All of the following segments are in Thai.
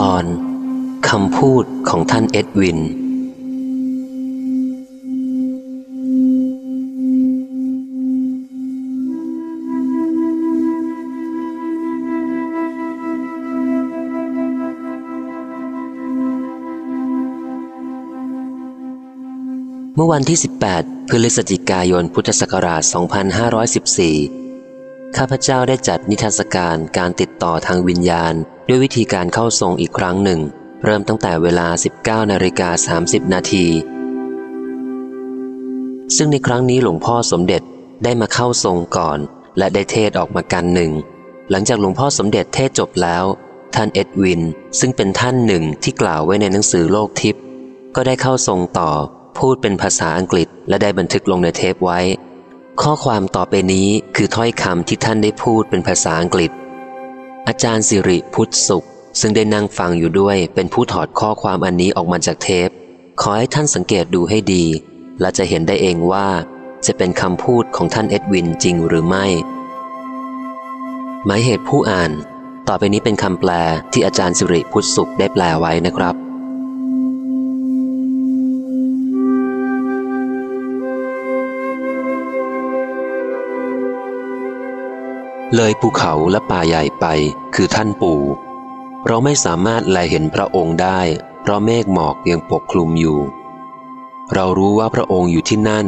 ตอนคำพูดของท่านเอ็ดวิน เมื่อวันที่ 18 พฤศจิกายนพุทธศักราช 2514 ข้าพเจ้าได้จัดนิทรรศการการติดต่อทางวิญญาณ ด้วยวิธีการเข้าทรงอีกครั้งหนึ่ง เริ่มตั้งแต่เวลา 19นาฬิกา30 นาที ซึ่งในครั้งนี้หลวงพ่อสมเด็จได้มาเข้าทรงก่อน และได้เทศออกมากันหนึ่ง หลังจากหลวงพ่อสมเด็จเทศจบแล้ว ท่านเอ็ดวิน ซึ่งเป็นท่านหนึ่งที่กล่าวไว้ในหนังสือโลกทิพย์ก็ได้เข้าทรงต่อ พูดเป็นภาษาอังกฤษ และได้บันทึกลงในเทปไว้ ข้อความต่อไปนี้คือถ้อยคำที่ท่านได้พูดเป็นภาษาอังกฤษ อาจารย์สิริพุทธสุข ซึ่งได้นั่งฟังอยู่ด้วยเป็นผู้ถอดข้อความอันนี้ออกมาจากเทป ขอให้ท่านสังเกตดูให้ดี และจะเห็นได้เองว่า จะเป็นคำพูดของท่านเอ็ดวินจริงหรือไม่ หมายเหตุผู้อ่าน ต่อไปนี้เป็นคำแปลที่อาจารย์สิริพุทธสุขได้แปลไว้นะครับ เลยภูเขาและป่าใหญ่ไปคือท่านปู่ เราไม่สามารถแลเห็นพระองค์ได้ เพราะเมฆหมอกยังปกคลุมอยู่ เรารู้ว่าพระองค์อยู่ที่นั่น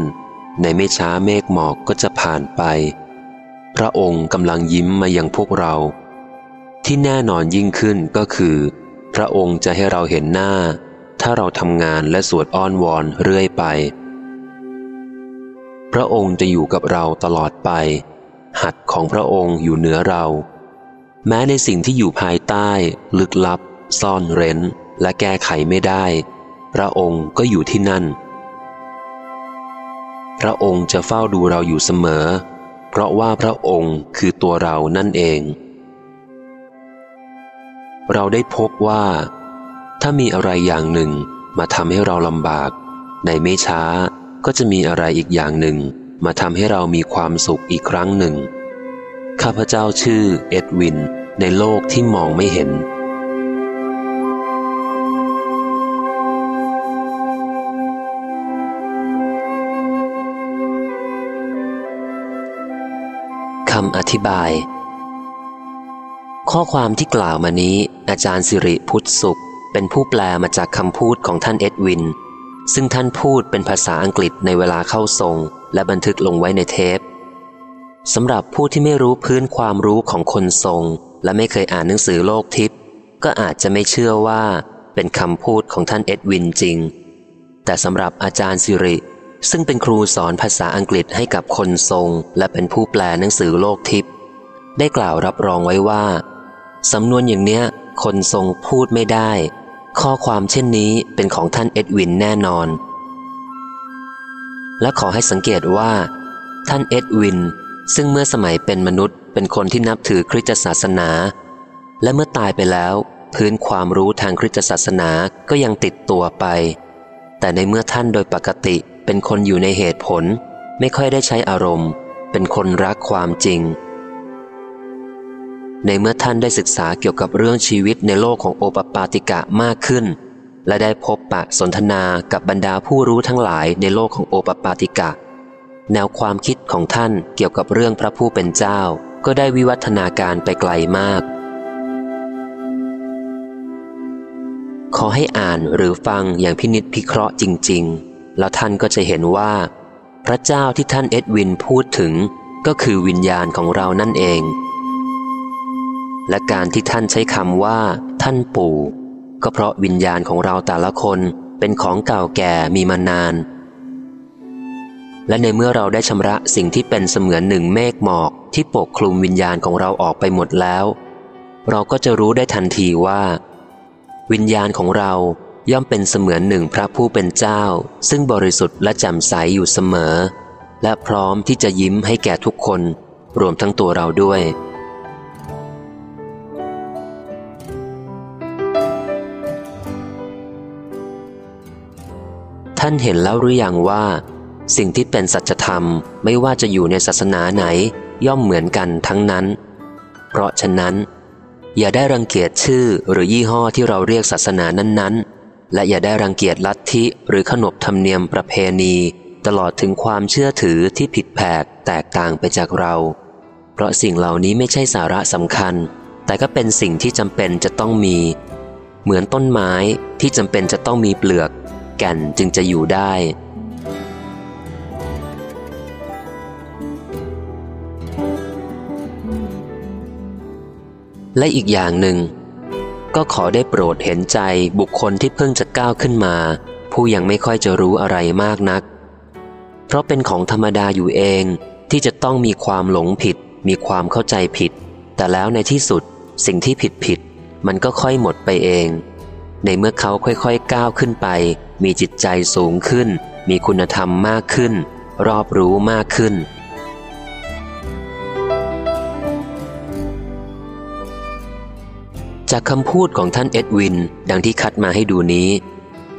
ในไม่ช้าเมฆหมอกก็จะผ่านไป พระองค์กำลังยิ้มมายังพวกเรา ที่แน่นอนยิ่งขึ้นก็คือ พระองค์จะให้เราเห็นหน้า ถ้าเราทำงานและสวดอ้อนวอนเรื่อยไป พระองค์จะอยู่กับเราตลอดไป หัดของพระองค์อยู่เหนือเรา แม้ในสิ่งที่อยู่ภายใต้ ลึกลับ ซ่อนเร้น และแก้ไขไม่ได้ พระองค์ก็อยู่ที่นั่น พระองค์จะเฝ้าดูเราอยู่เสมอ เพราะว่าพระองค์คือตัวเรานั่นเอง เราได้พบว่า ถ้ามีอะไรอย่างหนึ่งมาทำให้เราลำบาก ในไม่ช้าก็จะมีอะไรอีกอย่างหนึ่ง มาทำให้เรามีความสุขอีกครั้งหนึ่ง ข้าพเจ้าชื่อเอ็ดวิน ในโลกที่มองไม่เห็น คำอธิบาย ข้อความที่กล่าวมานี้ อาจารย์สิริพุทธสุข เป็นผู้แปลมาจากคำพูดของท่านเอ็ดวิน ซึ่งท่านพูดเป็นภาษาอังกฤษในเวลาเข้าทรง และบันทึกลงไว้ในเทปสำหรับผู้ที่ไม่รู้พื้นความรู้ของคนทรง และไม่เคยอ่านหนังสือโลกทิพย์ก็อาจจะไม่เชื่อว่าเป็นคำพูดของท่านเอ็ดวินจริง แต่สำหรับอาจารย์สิริ ซึ่งเป็นครูสอนภาษาอังกฤษให้กับคนทรง และเป็นผู้แปลหนังสือโลกทิพย์ได้กล่าวรับรองไว้ว่าสำนวนอย่างเนี้ย คนทรงพูดไม่ได้ ข้อความเช่นนี้เป็นของท่านเอ็ดวินแน่นอน และขอให้สังเกตว่า ท่านเอ็ดวิน ซึ่งเมื่อสมัยเป็นมนุษย์ เป็นคนที่นับถือคริสตศาสนา และเมื่อตายไปแล้ว พื้นความรู้ทางคริสตศาสนาก็ยังติดตัวไป แต่ในเมื่อท่านโดยปกติเป็นคนอยู่ในเหตุผล ไม่ค่อยได้ใช้อารมณ์ เป็นคนรักความจริง ในเมื่อท่านได้ศึกษาเกี่ยวกับเรื่องชีวิตในโลกของโอปปาติกะมากขึ้น และได้พบปะสนทนากับบรรดาผู้รู้ทั้งหลายในโลกของโอปปาติกะ แนวความคิดของท่านเกี่ยวกับเรื่องพระผู้เป็นเจ้า ก็ได้วิวัฒนาการไปไกลมาก ขอให้อ่านหรือฟังอย่างพินิษพิเคราะห์จริง ๆ แล้วท่านก็จะเห็นว่า พระเจ้าที่ท่านเอ็ดวินพูดถึงก็คือวิญญาณของเรานั่นเอง และการที่ท่านใช้คำว่า ท่านปู่ ก็เพราะวิญญาณของเราแต่ละคนเป็นของเก่าแก่มีมานาน และในเมื่อเราได้ชำระสิ่งที่เป็นเสมือนหนึ่งเมฆหมอกที่ปกคลุมวิญญาณของเราออกไปหมดแล้ว เราก็จะรู้ได้ทันทีว่า วิญญาณของเราย่อมเป็นเสมือนหนึ่งพระผู้เป็นเจ้า ซึ่งบริสุทธิ์และแจ่มใสอยู่เสมอ และพร้อมที่จะยิ้มให้แก่ทุกคน รวมทั้งตัวเราด้วย ท่านเห็นแล้วหรืออยังว่า สิ่งที่เป็นสัจธรรมไม่ว่าจะอยู่ในศาสนาไหนย่อมเหมือนกันทั้งนั้น เพราะฉะนั้น อย่าได้รังเกียจชื่อหรือยี่ห้อที่เราเรียกศาสนานั้นๆ และอย่าได้รังเกียจลัทธิหรือขนบธรรมเนียมประเพณี ตลอดถึงความเชื่อถือที่ผิดแผกแตกต่างไปจากเรา เพราะสิ่งเหล่านี้ไม่ใช่สาระสำคัญ แต่ก็เป็นสิ่งที่จำเป็นจะต้องมี เหมือนต้นไม้ที่จำเป็นจะต้องมีเปลือก แก่นจึงจะอยู่ได้ และอีกอย่างหนึ่ง ก็ขอได้โปรดเห็นใจบุคคลที่เพิ่งจะก้าวขึ้นมา ผู้ยังไม่ค่อยจะรู้อะไรมากนัก เพราะเป็นของธรรมดาอยู่เองที่จะต้องมีความหลงผิด มีความเข้าใจผิด แต่แล้วในที่สุดสิ่งที่ผิดผิดมันก็ค่อยหมดไปเอง ในเมื่อเขาค่อยๆก้าวขึ้นไป มีจิตใจสูงขึ้น มีคุณธรรมมากขึ้น รอบรู้มากขึ้น จากคำพูดของท่านเอ็ดวิน ดังที่คัดมาให้ดูนี้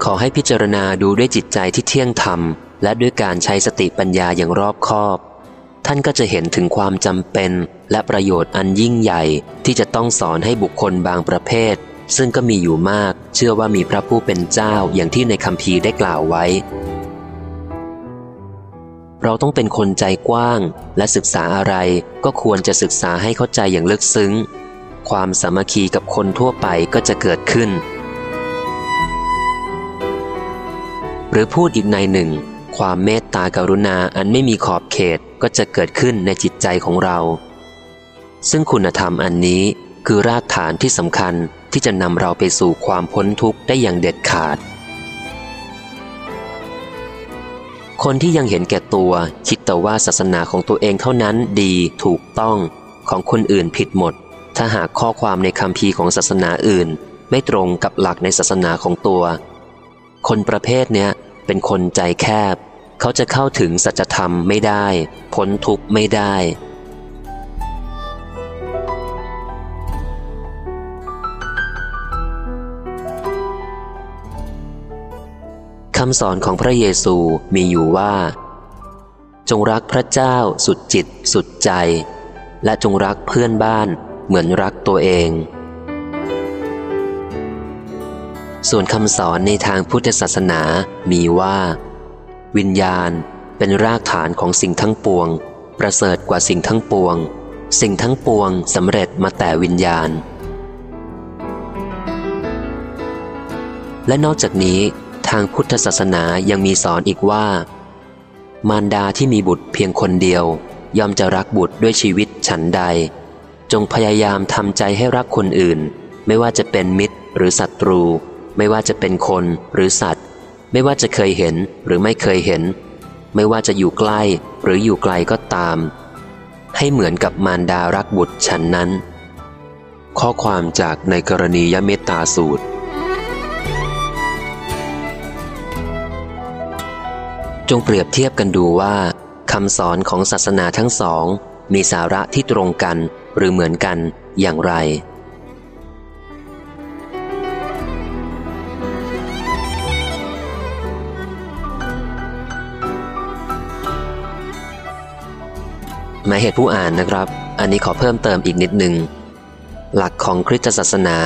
ขอให้พิจารณาดูด้วยจิตใจที่เที่ยงธรรม และด้วยการใช้สติปัญญาอย่างรอบคอบ ท่านก็จะเห็นถึงความจำเป็น และประโยชน์อันยิ่งใหญ่ที่จะต้องสอนให้บุคคลบางประเภท ซึ่งก็มีอยู่มาก เชื่อว่ามีพระผู้เป็นเจ้าอย่างที่ในคำพีได้กล่าวไว้ เราต้องเป็นคนใจกว้าง และศึกษาอะไรก็ควรจะศึกษาให้เข้าใจอย่างลึกซึ้ง ความสามัคคีกับคนทั่วไปก็จะเกิดขึ้น หรือพูดอีกในหนึ่ง ความเมตตากรุณาอันไม่มีขอบเขตก็จะเกิดขึ้นในจิตใจของเรา ซึ่งคุณธรรมอันนี้คือรากฐานที่สำคัญ ที่จะนำเราไปสู่ความพ้นทุกข์ได้อย่างเด็ดขาด คนที่ยังเห็นแก่ตัว คิดแต่ว่าศาสนาของตัวเองเท่านั้นดีถูกต้องของคนอื่นผิดหมด ถ้าหากข้อความในคำพีของศาสนาอื่น ไม่ตรงกับหลักในศาสนาของตัว คนประเภทเนี้ยเป็นคนใจแคบ เขาจะเข้าถึงสัจธรรมไม่ได้ พ้นทุกข์ไม่ได้ำสอนของพระเยซูมีอยู่ว่า จงรักพระเจ้าสุดจิต สุดใจ และจงรักเพื่อนบ้านเหมือนรักตัวเอง ส่วนคำสอนในทางพุทธศาสนามีว่า วิญญาณเป็นรากฐานของสิ่งทั้งปวง ประเสริฐกว่าสิ่งทั้งปวง สิ่งทั้งปวงสำเร็จมาแต่วิญญาณ และนอกจากนี้ ทางพุทธศาสนายังมีสอนอีกว่า มารดาที่มีบุตรเพียงคนเดียว ย่อมจะรักบุตรด้วยชีวิตฉันใด จงพยายามทำใจให้รักคนอื่น ไม่ว่าจะเป็นมิตรหรือศัตรู ไม่ว่าจะเป็นคนหรือสัตว์ ไม่ว่าจะเคยเห็นหรือไม่เคยเห็น ไม่ว่าจะอยู่ใกล้หรืออยู่ไกลก็ตาม ให้เหมือนกับมารดารักบุตรฉันนั้น ข้อความจากในกรณียเมตตาสูตร จงเปรียบเทียบกันดูว่าคำสอนของศาสนาทั้งสอง มีสาระที่ตรงกันหรือเหมือนกันอย่างไร หมายเหตุผู้อ่านนะครับ อันนี้ขอเพิ่มเติมอีกนิดหนึ่ง หลักของคริสตศาสนา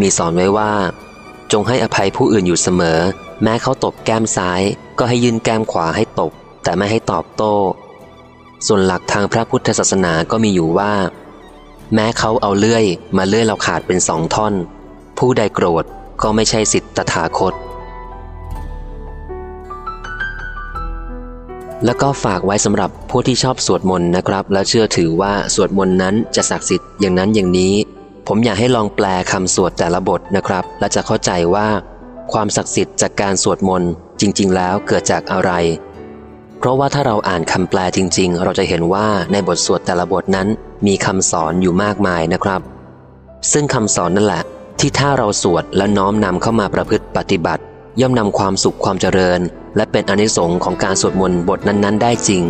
มีสอนไว้ว่า จงให้อภัยผู้อื่นอยู่เสมอ แม้เขาตบแก้มซ้าย ก็ให้ยืนแก้มขวาให้ตบ แต่ไม่ให้ตอบโต้ ส่วนหลักทางพระพุทธศาสนาก็มีอยู่ว่า แม้เขาเอาเลื่อย มาเลื่อยเราขาดเป็นสองท่อน ผู้ใดโกรธก็ไม่ใช่สิทธิตถาคต แล้วก็ฝากไว้สำหรับผู้ที่ชอบสวดมนต์นะครับ และเชื่อถือว่าสวดมนต์นั้นจะศักดิ์สิทธิ์อย่างนั้นอย่างนี้ ผมอยากให้ลองแปลคำสวดแต่ละบทนะครับ และจะเข้าใจว่า ความศักดิ์สิทธิ์จากการสวดมนต์ จริง ๆ แล้วเกิดจากอะไร เพราะว่าถ้าเราอ่านคำแปลจริง ๆ เราจะเห็นว่าในบทสวดแต่ละบทนั้นมีคำสอนอยู่มากมายนะครับ ซึ่งคำสอนนั่นแหละ ที่ถ้าเราสวดและน้อมนำเข้ามาประพฤติปฏิบัติ ย่อมนำความสุขความเจริญ และเป็นอนิสงค์ของการสวดมนต์บทนั้น ๆ ได้จริง